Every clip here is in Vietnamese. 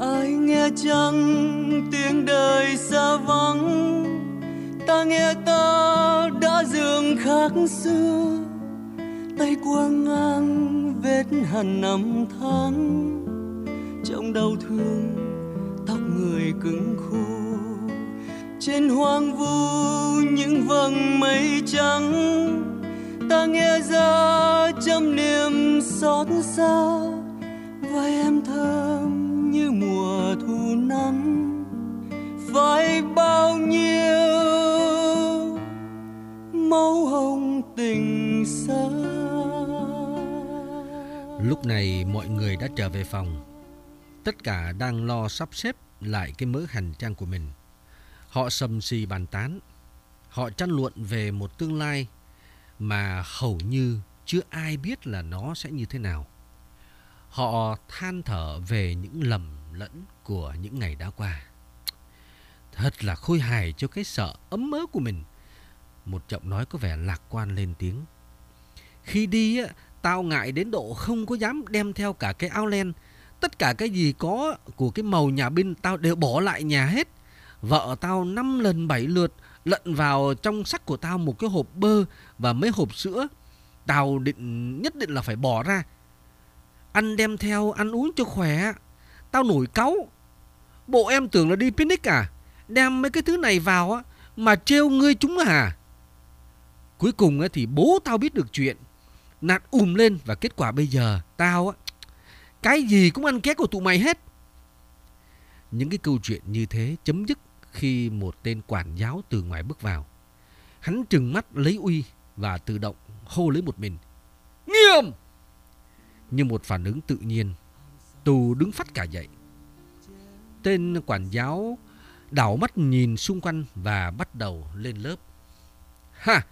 ai nghe chăng tiếng đời xa vắng? Ta nghe ta đã dường khác xưa. Tay qua ngang vết hằn năm tháng. Trong đau thương, tóc người cứng khô trên hoang vu những vầng mây trắng. Ta nghe ra trăm niềm xót xa. Vai em thơ vai bao nhiêu máu hồng tình xa Lúc này mọi người đã trở về phòng. Tất cả đang lo sắp xếp lại cái mớ hành trang của mình. Họ sầm xì bàn tán. Họ tranh luận về một tương lai mà hầu như chưa ai biết là nó sẽ như thế nào. Họ than thở về những lầm lẫn của những ngày đã qua. Thật là khôi hài cho cái sợ ấm mớ của mình. Một giọng nói có vẻ lạc quan lên tiếng. Khi đi á, tao ngại đến độ không có dám đem theo cả cái áo len. Tất cả cái gì có của cái màu nhà binh tao đều bỏ lại nhà hết. Vợ tao năm lần bảy lượt lận vào trong sắc của tao một cái hộp bơ và mấy hộp sữa. Tao định nhất định là phải bỏ ra. Ăn đem theo ăn uống cho khỏe. Tao nổi cáu. Bộ em tưởng là đi picnic à? Đem mấy cái thứ này vào á mà trêu ngươi chúng à? Cuối cùng á thì bố tao biết được chuyện. Nạt ùm lên và kết quả bây giờ tao á cái gì cũng ăn ké của tụi mày hết. Những cái câu chuyện như thế chấm dứt khi một tên quản giáo từ ngoài bước vào. Hắn trừng mắt lấy uy và tự động hô lấy một mình. Nghiêm! Như một phản ứng tự nhiên, tù đứng phát cả dậy. Tên quản giáo đảo mắt nhìn xung quanh và bắt đầu lên lớp. Ha!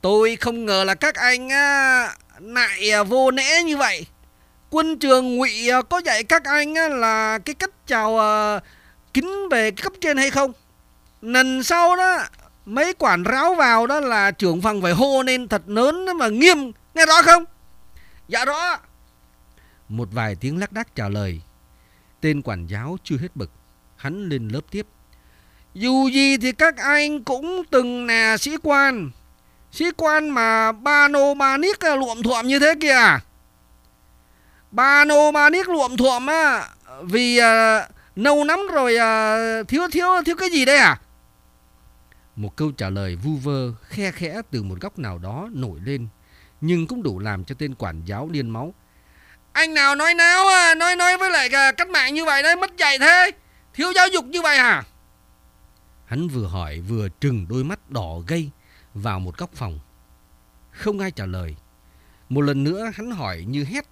Tôi không ngờ là các anh á, lại à, vô nễ như vậy. Quân trường ngụy à, có dạy các anh á, là cái cách chào à, kính về cấp trên hay không? Lần sau đó mấy quản ráo vào đó là trưởng phòng phải hô lên thật lớn mà nghiêm, nghe rõ không? Dạ rõ. Một vài tiếng lắc đắc trả lời. Tên quản giáo chưa hết bực, hắn lên lớp tiếp. Dù gì thì các anh cũng từng là sĩ quan, Sĩ quan mà ba nô ba nick à, luộm thuộm như thế kìa. Ba nô ba nick luộm thuộm á vì à, nâu lắm rồi à, thiếu thiếu thiếu cái gì đây à? Một câu trả lời vu vơ khe khẽ từ một góc nào đó nổi lên nhưng cũng đủ làm cho tên quản giáo điên máu. Anh nào nói náo à, nói nói với lại cách mạng như vậy đấy mất dạy thế. Thiếu giáo dục như vậy à? Hắn vừa hỏi vừa trừng đôi mắt đỏ gây vào một góc phòng. Không ai trả lời. Một lần nữa hắn hỏi như hét.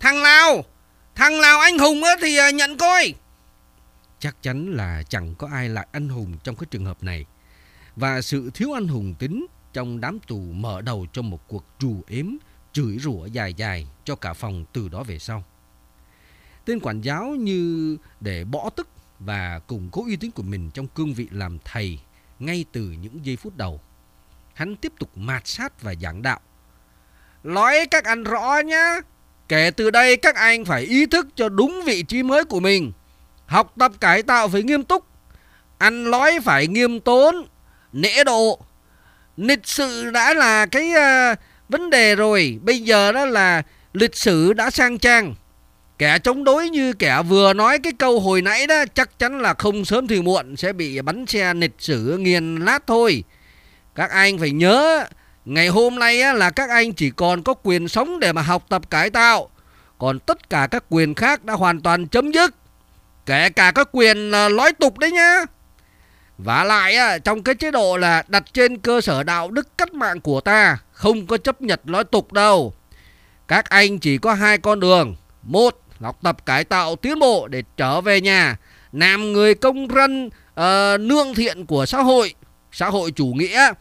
Thằng nào? Thằng nào anh hùng thì à, nhận coi. Chắc chắn là chẳng có ai lại anh hùng trong cái trường hợp này. Và sự thiếu anh hùng tính trong đám tù mở đầu cho một cuộc trù ếm, chửi rủa dài dài cho cả phòng từ đó về sau. Tên quản giáo như để bỏ tức và củng cố uy tín của mình trong cương vị làm thầy ngay từ những giây phút đầu hắn tiếp tục mạt sát và giảng đạo. Nói các anh rõ nhá, kể từ đây các anh phải ý thức cho đúng vị trí mới của mình. Học tập cải tạo phải nghiêm túc, ăn nói phải nghiêm tốn, nễ độ. Lịch sự đã là cái uh, vấn đề rồi, bây giờ đó là lịch sử đã sang trang. Kẻ chống đối như kẻ vừa nói cái câu hồi nãy đó chắc chắn là không sớm thì muộn sẽ bị bắn xe nịch sử nghiền lát thôi. Các anh phải nhớ Ngày hôm nay á, là các anh chỉ còn có quyền sống để mà học tập cải tạo. Còn tất cả các quyền khác đã hoàn toàn chấm dứt. Kể cả các quyền à, lói tục đấy nhá. Và lại á, trong cái chế độ là đặt trên cơ sở đạo đức cách mạng của ta Không có chấp nhận lói tục đâu. Các anh chỉ có hai con đường. Một học tập cải tạo tiến bộ để trở về nhà. Làm người công dân uh, ờ, nương thiện của xã hội Xã hội chủ nghĩa.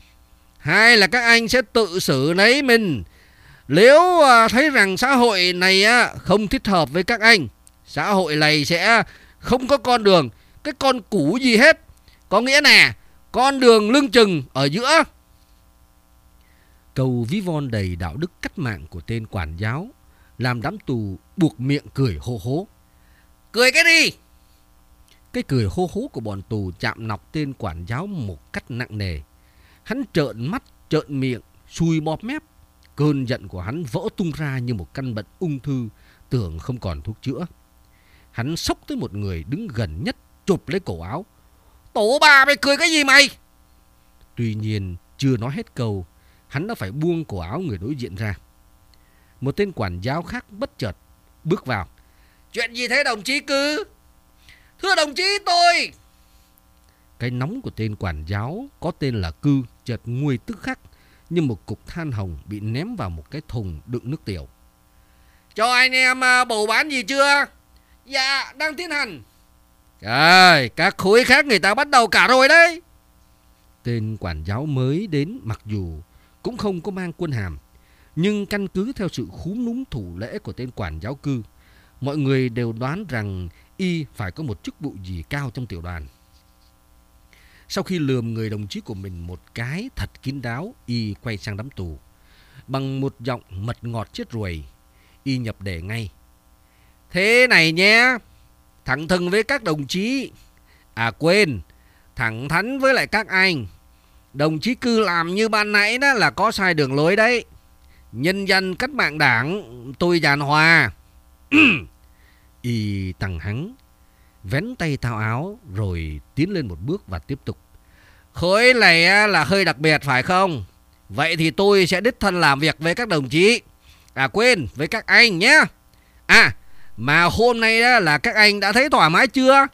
Hai là các anh sẽ tự xử lấy mình. Nếu uh, thấy rằng xã hội này không thích hợp với các anh Xã hội này sẽ không có con đường. Cái con củ gì hết? Có nghĩa nè Con đường lưng chừng ở giữa. Cầu ví von đầy đạo đức cách mạng của tên quản giáo. Làm đám tù buộc miệng cười hô hố Cười cái đi! Cái cười hô hố của bọn tù chạm nọc tên quản giáo một cách nặng nề. Hắn trợn mắt, trợn miệng, xui bóp mép. Cơn giận của hắn vỡ tung ra như một căn bệnh ung thư, tưởng không còn thuốc chữa. Hắn sốc tới một người đứng gần nhất, chụp lấy cổ áo. Tổ bà mày cười cái gì mày? Tuy nhiên, chưa nói hết câu, hắn đã phải buông cổ áo người đối diện ra. Một tên quản giáo khác bất chợt bước vào. Chuyện gì thế đồng chí cư? Thưa đồng chí tôi! Cái nóng của tên quản giáo có tên là cư chợt nguôi tức khắc như một cục than hồng bị ném vào một cái thùng đựng nước tiểu. Cho anh em à, bầu bán gì chưa? Dạ, đang tiến hành. Trời, các khối khác người ta bắt đầu cả rồi đấy. Tên quản giáo mới đến mặc dù cũng không có mang quân hàm, nhưng căn cứ theo sự khúm núm thủ lễ của tên quản giáo cư, mọi người đều đoán rằng y phải có một chức vụ gì cao trong tiểu đoàn. Sau khi lườm người đồng chí của mình một cái thật kín đáo, y quay sang đám tù. Bằng một giọng mật ngọt chết ruồi, y nhập đề ngay. Thế này nhé, thẳng thừng với các đồng chí. À quên, thẳng thắn với lại các anh. Đồng chí cư làm như ban nãy đó là có sai đường lối đấy. Nhân dân cách mạng đảng, tôi giàn hòa. y tăng hắng, vén tay thao áo rồi tiến lên một bước và tiếp tục. Khối này là hơi đặc biệt phải không? Vậy thì tôi sẽ đích thân làm việc với các đồng chí. À quên, với các anh nhé. À, mà hôm nay là các anh đã thấy thoải mái chưa?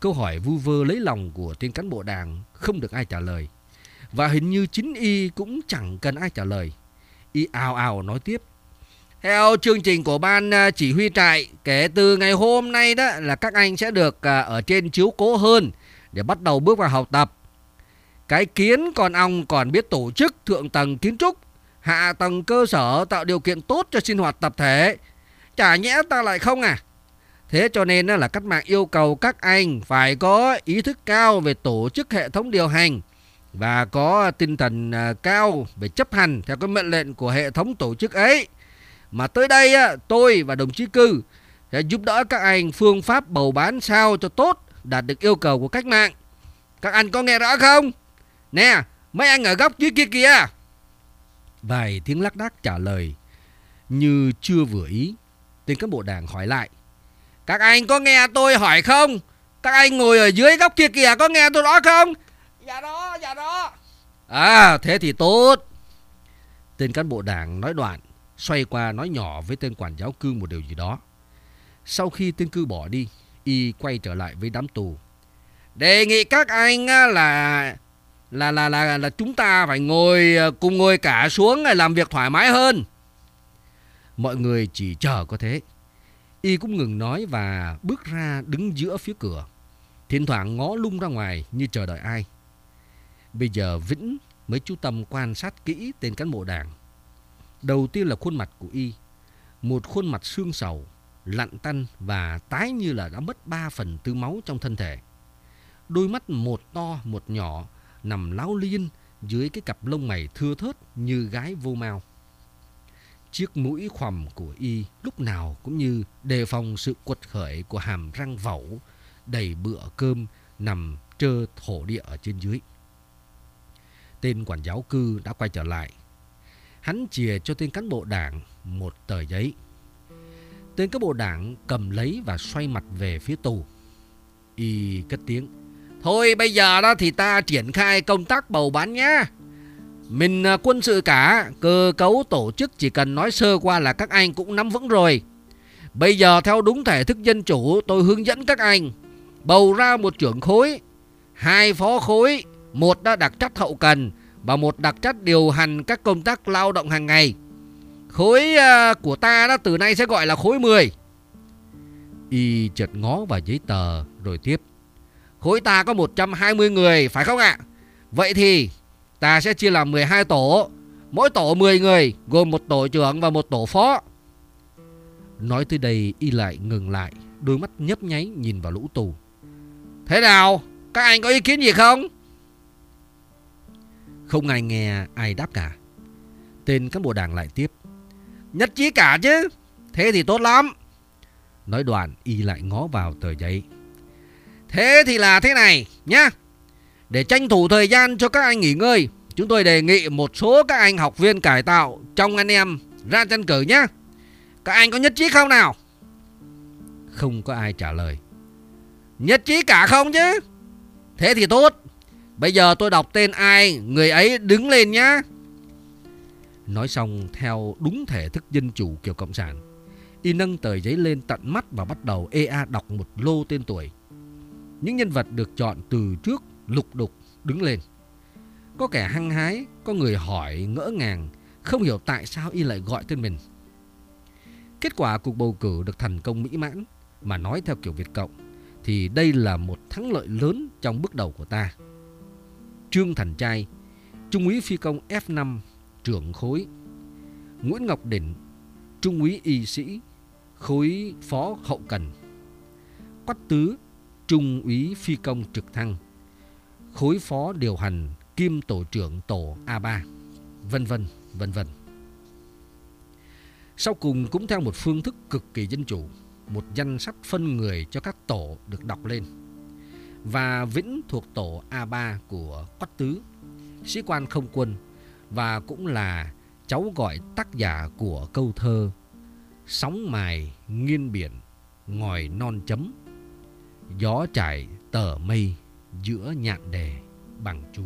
Câu hỏi vu vơ lấy lòng của tên cán bộ đảng không được ai trả lời. Và hình như chính y cũng chẳng cần ai trả lời. Y ào ào nói tiếp. Theo chương trình của ban à, chỉ huy trại, kể từ ngày hôm nay đó là các anh sẽ được à, ở trên chiếu cố hơn để bắt đầu bước vào học tập. Cái kiến còn ong còn biết tổ chức thượng tầng kiến trúc, hạ tầng cơ sở tạo điều kiện tốt cho sinh hoạt tập thể. Chả nhẽ ta lại không à? Thế cho nên là cách mạng yêu cầu các anh phải có ý thức cao về tổ chức hệ thống điều hành và có tinh thần à, cao về chấp hành theo cái mệnh lệnh của hệ thống tổ chức ấy. Mà tới đây tôi và đồng chí Cư sẽ giúp đỡ các anh phương pháp bầu bán sao cho tốt đạt được yêu cầu của cách mạng. Các anh có nghe rõ không? Nè, mấy anh ở góc dưới kia kìa. Vài tiếng lắc đắc trả lời như chưa vừa ý. Tên cán bộ đảng hỏi lại. Các anh có nghe tôi hỏi không? Các anh ngồi ở dưới góc kia kìa có nghe tôi rõ không? Dạ đó, dạ đó. À, thế thì tốt. Tên cán bộ đảng nói đoạn, xoay qua nói nhỏ với tên quản giáo cư một điều gì đó. Sau khi tên cư bỏ đi, y quay trở lại với đám tù. Đề nghị các anh là là là là là chúng ta phải ngồi ờ, cùng ngồi cả xuống làm việc thoải mái hơn. Mọi người chỉ chờ có thế. Y cũng ngừng nói và bước ra đứng giữa phía cửa. Thỉnh thoảng ngó lung ra ngoài như chờ đợi ai. Bây giờ Vĩnh mới chú tâm quan sát kỹ tên cán bộ đảng. Đầu tiên là khuôn mặt của Y. Một khuôn mặt xương sầu, lặn tăn và tái như là đã mất 3 phần tư máu trong thân thể. Đôi mắt một to một nhỏ nằm láo liên dưới cái cặp lông mày thưa thớt như gái vô mau. Chiếc mũi khoằm của y lúc nào cũng như đề phòng sự quật khởi của hàm răng vẩu đầy bựa cơm nằm trơ thổ địa ở trên dưới. Tên quản giáo cư đã quay trở lại. Hắn chìa cho tên cán bộ đảng một tờ giấy. Tên cán bộ đảng cầm lấy và xoay mặt về phía tù. Y cất tiếng. Thôi bây giờ đó thì ta triển khai công tác bầu bán nhá. Mình à, quân sự cả, cơ cấu tổ chức chỉ cần nói sơ qua là các anh cũng nắm vững rồi. Bây giờ theo đúng thể thức dân chủ tôi hướng dẫn các anh bầu ra một trưởng khối, hai phó khối, một đã đặc trách hậu cần và một đặc trách điều hành các công tác lao động hàng ngày. Khối à, của ta đó từ nay sẽ gọi là khối 10. Y chợt ngó vào giấy tờ rồi tiếp. Khối ta có 120 người phải không ạ? Vậy thì ta sẽ chia làm 12 tổ. Mỗi tổ 10 người gồm một tổ trưởng và một tổ phó. Nói tới đây y lại ngừng lại, đôi mắt nhấp nháy nhìn vào lũ tù. Thế nào? Các anh có ý kiến gì không? Không ai nghe ai đáp cả. Tên cán bộ đảng lại tiếp. Nhất trí cả chứ. Thế thì tốt lắm. Nói đoạn y lại ngó vào tờ giấy. Thế thì là thế này nhá. Để tranh thủ thời gian cho các anh nghỉ ngơi, chúng tôi đề nghị một số các anh học viên cải tạo trong anh em ra tranh cử nhá. Các anh có nhất trí không nào? Không có ai trả lời. Nhất trí cả không chứ? Thế thì tốt. Bây giờ tôi đọc tên ai, người ấy đứng lên nhá. Nói xong theo đúng thể thức dân chủ kiểu cộng sản. Y nâng tờ giấy lên tận mắt và bắt đầu EA đọc một lô tên tuổi. Những nhân vật được chọn từ trước lục đục đứng lên. Có kẻ hăng hái, có người hỏi ngỡ ngàng, không hiểu tại sao y lại gọi tên mình. Kết quả cuộc bầu cử được thành công mỹ mãn, mà nói theo kiểu Việt Cộng, thì đây là một thắng lợi lớn trong bước đầu của ta. Trương Thành Trai, Trung úy phi công F5, trưởng khối. Nguyễn Ngọc Đỉnh, Trung úy y sĩ, khối phó hậu cần. Quách Tứ, Trung úy phi công trực thăng, khối phó điều hành kim tổ trưởng tổ A3, vân vân, vân vân. Sau cùng cũng theo một phương thức cực kỳ dân chủ, một danh sách phân người cho các tổ được đọc lên. Và Vĩnh thuộc tổ A3 của Quách Tứ, sĩ quan không quân và cũng là cháu gọi tác giả của câu thơ Sóng mài nghiên biển, ngòi non chấm, gió trải tờ mây giữa nhạn đề bằng chú.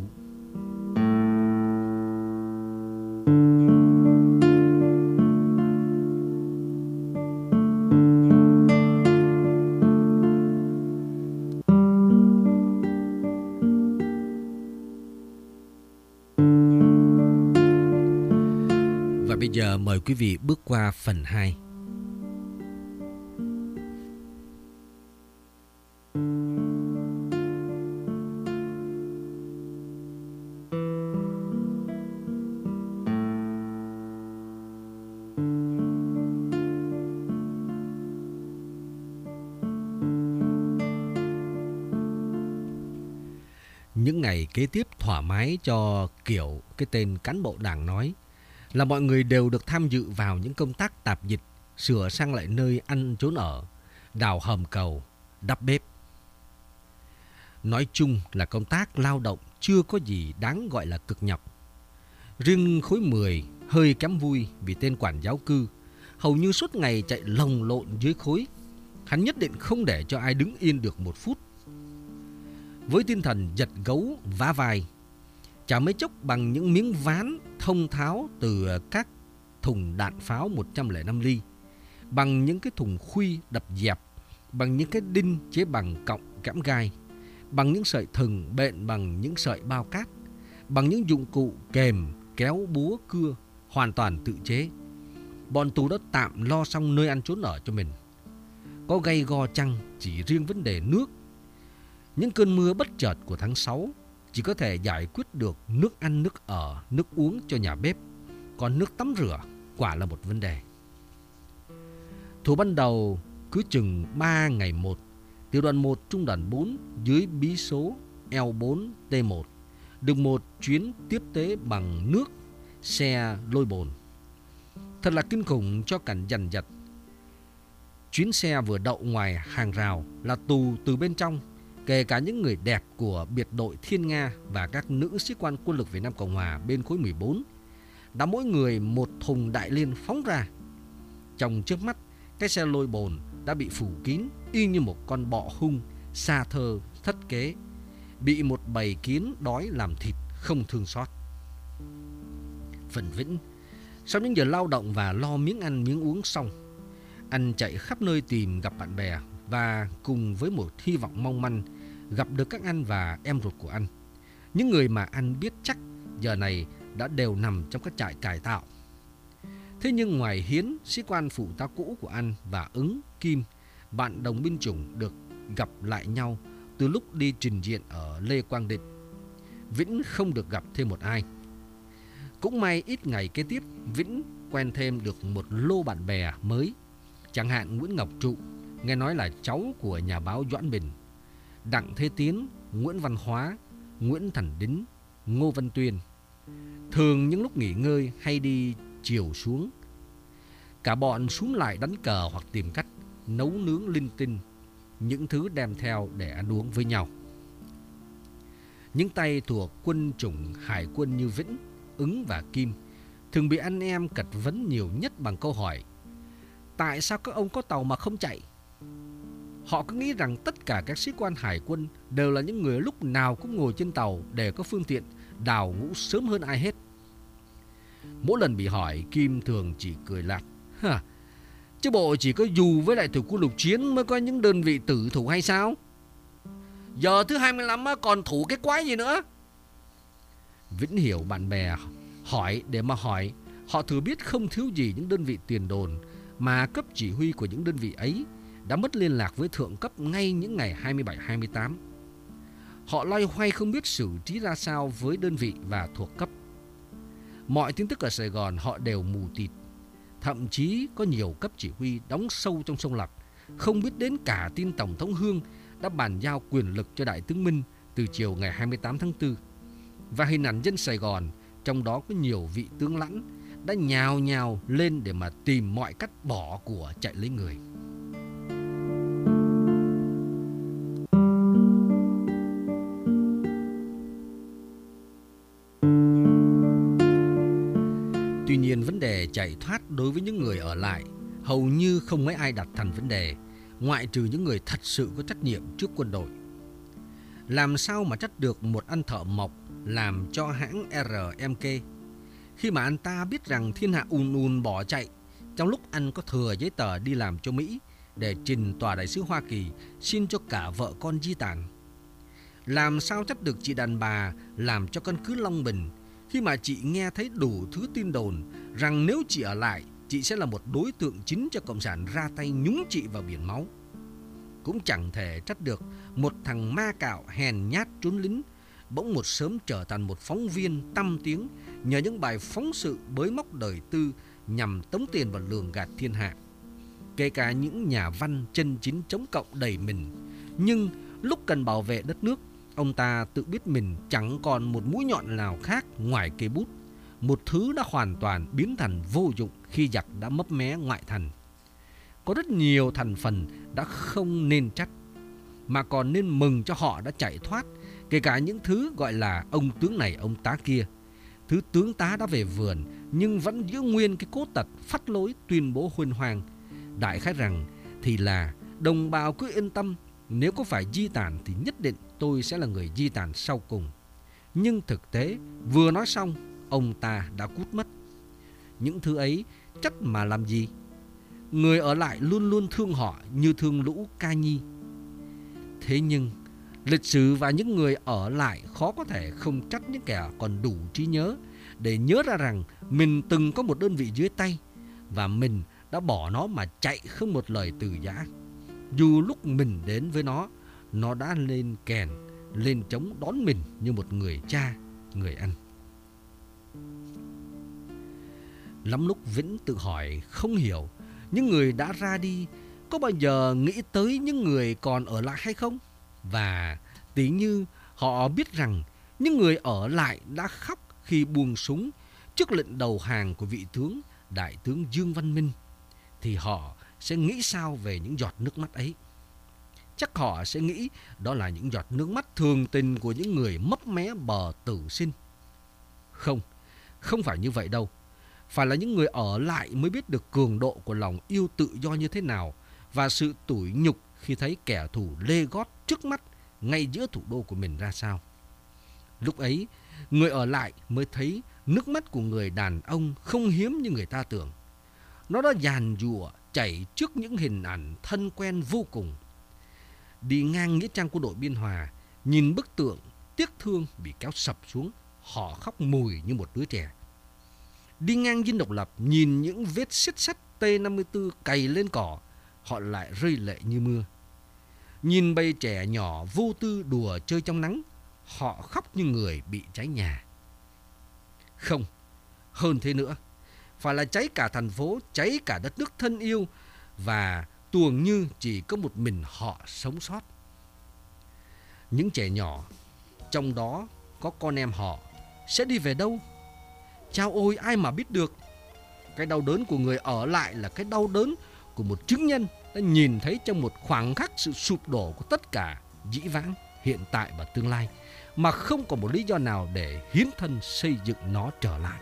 Quý vị bước qua phần 2. Những ngày kế tiếp thoải mái cho kiểu cái tên cán bộ đảng nói là mọi người đều được tham dự vào những công tác tạp dịch, sửa sang lại nơi ăn trốn ở, đào hầm cầu, đắp bếp. Nói chung là công tác lao động chưa có gì đáng gọi là cực nhọc. Riêng khối 10 hơi kém vui vì tên quản giáo cư hầu như suốt ngày chạy lồng lộn dưới khối. Hắn nhất định không để cho ai đứng yên được một phút. Với tinh thần giật gấu vá vai, chả mấy chốc bằng những miếng ván thông tháo từ các thùng đạn pháo 105 ly, bằng những cái thùng khuy đập dẹp, bằng những cái đinh chế bằng cọng kẽm gai, bằng những sợi thừng bện bằng những sợi bao cát, bằng những dụng cụ kềm, kéo búa cưa hoàn toàn tự chế. Bọn tù đã tạm lo xong nơi ăn trốn ở cho mình. Có gây go chăng chỉ riêng vấn đề nước. Những cơn mưa bất chợt của tháng 6 chỉ có thể giải quyết được nước ăn, nước ở, nước uống cho nhà bếp. Còn nước tắm rửa quả là một vấn đề. Thủ ban đầu cứ chừng 3 ngày một, tiểu đoàn 1 trung đoàn 4 dưới bí số L4T1 được một chuyến tiếp tế bằng nước xe lôi bồn. Thật là kinh khủng cho cảnh dằn dặt. Chuyến xe vừa đậu ngoài hàng rào là tù từ bên trong kể cả những người đẹp của biệt đội Thiên Nga và các nữ sĩ quan quân lực Việt Nam Cộng Hòa bên khối 14 đã mỗi người một thùng đại liên phóng ra. Trong trước mắt, cái xe lôi bồn đã bị phủ kín y như một con bọ hung, xa thơ, thất kế, bị một bầy kiến đói làm thịt không thương xót. Phần Vĩnh, sau những giờ lao động và lo miếng ăn miếng uống xong, anh chạy khắp nơi tìm gặp bạn bè và cùng với một hy vọng mong manh gặp được các anh và em ruột của anh. Những người mà anh biết chắc giờ này đã đều nằm trong các trại cải tạo. Thế nhưng ngoài Hiến, sĩ quan phụ tá cũ của anh và ứng, Kim, bạn đồng binh chủng được gặp lại nhau từ lúc đi trình diện ở Lê Quang Định. Vĩnh không được gặp thêm một ai. Cũng may ít ngày kế tiếp, Vĩnh quen thêm được một lô bạn bè mới. Chẳng hạn Nguyễn Ngọc Trụ, nghe nói là cháu của nhà báo Doãn Bình Đặng Thế Tiến, Nguyễn Văn Hóa, Nguyễn Thần Đính, Ngô Văn Tuyên. Thường những lúc nghỉ ngơi hay đi chiều xuống. Cả bọn xuống lại đánh cờ hoặc tìm cách nấu nướng linh tinh, những thứ đem theo để ăn uống với nhau. Những tay thuộc quân chủng hải quân như Vĩnh, Ứng và Kim thường bị anh em cật vấn nhiều nhất bằng câu hỏi Tại sao các ông có tàu mà không chạy? Họ cứ nghĩ rằng tất cả các sĩ quan hải quân đều là những người lúc nào cũng ngồi trên tàu để có phương tiện đào ngũ sớm hơn ai hết. Mỗi lần bị hỏi, Kim thường chỉ cười lạt. Hả? Chứ bộ chỉ có dù với lại thủy quân lục chiến mới có những đơn vị tử thủ hay sao? Giờ thứ 25 còn thủ cái quái gì nữa? Vĩnh hiểu bạn bè hỏi để mà hỏi. Họ thừa biết không thiếu gì những đơn vị tiền đồn mà cấp chỉ huy của những đơn vị ấy đã mất liên lạc với thượng cấp ngay những ngày 27-28. Họ loay hoay không biết xử trí ra sao với đơn vị và thuộc cấp. Mọi tin tức ở Sài Gòn họ đều mù tịt. Thậm chí có nhiều cấp chỉ huy đóng sâu trong sông Lạc, không biết đến cả tin Tổng thống Hương đã bàn giao quyền lực cho Đại tướng Minh từ chiều ngày 28 tháng 4. Và hình ảnh dân Sài Gòn, trong đó có nhiều vị tướng lãnh, đã nhào nhào lên để mà tìm mọi cách bỏ của chạy lấy người. Chạy thoát đối với những người ở lại hầu như không mấy ai đặt thành vấn đề, ngoại trừ những người thật sự có trách nhiệm trước quân đội. Làm sao mà trách được một anh thợ mộc làm cho hãng RMK khi mà anh ta biết rằng thiên hạ ùn ùn bỏ chạy trong lúc anh có thừa giấy tờ đi làm cho Mỹ để trình tòa đại sứ Hoa Kỳ xin cho cả vợ con di tản. Làm sao trách được chị đàn bà làm cho căn cứ Long Bình khi mà chị nghe thấy đủ thứ tin đồn rằng nếu chị ở lại, chị sẽ là một đối tượng chính cho Cộng sản ra tay nhúng chị vào biển máu. Cũng chẳng thể trách được một thằng ma cạo hèn nhát trốn lính bỗng một sớm trở thành một phóng viên tâm tiếng nhờ những bài phóng sự bới móc đời tư nhằm tống tiền và lường gạt thiên hạ. Kể cả những nhà văn chân chính chống cộng đầy mình, nhưng lúc cần bảo vệ đất nước, ông ta tự biết mình chẳng còn một mũi nhọn nào khác ngoài cây bút, một thứ đã hoàn toàn biến thành vô dụng khi giặc đã mấp mé ngoại thành. Có rất nhiều thành phần đã không nên trách, mà còn nên mừng cho họ đã chạy thoát Kể cả những thứ gọi là ông tướng này ông tá kia. Thứ tướng tá đã về vườn Nhưng vẫn giữ nguyên cái cốt tật phát lối tuyên bố huyên hoàng Đại khái rằng thì là đồng bào cứ yên tâm Nếu có phải di tản thì nhất định tôi sẽ là người di tản sau cùng. Nhưng thực tế vừa nói xong Ông ta đã cút mất Những thứ ấy chắc mà làm gì Người ở lại luôn luôn thương họ như thương lũ ca nhi Thế nhưng Lịch sử và những người ở lại khó có thể không trách những kẻ còn đủ trí nhớ để nhớ ra rằng mình từng có một đơn vị dưới tay và mình đã bỏ nó mà chạy không một lời từ giã. Dù lúc mình đến với nó, nó đã lên kèn, lên trống đón mình như một người cha, người anh. Lắm lúc Vĩnh tự hỏi không hiểu những người đã ra đi có bao giờ nghĩ tới những người còn ở lại hay không? Và tí như họ biết rằng những người ở lại đã khóc khi buông súng trước lệnh đầu hàng của vị tướng Đại tướng Dương Văn Minh thì họ sẽ nghĩ sao về những giọt nước mắt ấy? Chắc họ sẽ nghĩ đó là những giọt nước mắt thường tình của những người mất mé bờ tử sinh. Không, không phải như vậy đâu. Phải là những người ở lại mới biết được cường độ của lòng yêu tự do như thế nào và sự tủi nhục khi thấy kẻ thù lê gót trước mắt ngay giữa thủ đô của mình ra sao. Lúc ấy, người ở lại mới thấy nước mắt của người đàn ông không hiếm như người ta tưởng. Nó đã dàn dùa chảy trước những hình ảnh thân quen vô cùng. Đi ngang nghĩa trang của đội Biên Hòa, nhìn bức tượng tiếc thương bị kéo sập xuống, họ khóc mùi như một đứa trẻ. Đi ngang dinh độc lập, nhìn những vết xiết sắt T-54 cày lên cỏ, họ lại rơi lệ như mưa. Nhìn bầy trẻ nhỏ vô tư đùa chơi trong nắng, họ khóc như người bị cháy nhà. Không, hơn thế nữa, phải là cháy cả thành phố, cháy cả đất nước thân yêu và tuồng như chỉ có một mình họ sống sót. Những trẻ nhỏ, trong đó có con em họ, sẽ đi về đâu? Chao ôi ai mà biết được. Cái đau đớn của người ở lại là cái đau đớn của một chứng nhân đã nhìn thấy trong một khoảng khắc sự sụp đổ của tất cả dĩ vãng, hiện tại và tương lai mà không có một lý do nào để hiến thân xây dựng nó trở lại.